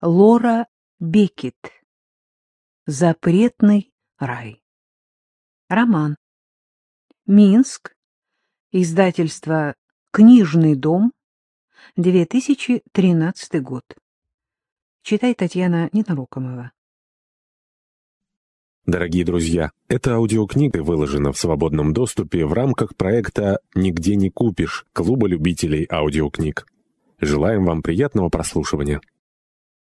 Лора Бекет. Запретный рай. Роман. Минск. Издательство «Книжный дом», 2013 год. Читает Татьяна Ненарокомова. Дорогие друзья, эта аудиокнига выложена в свободном доступе в рамках проекта «Нигде не купишь» Клуба любителей аудиокниг. Желаем вам приятного прослушивания.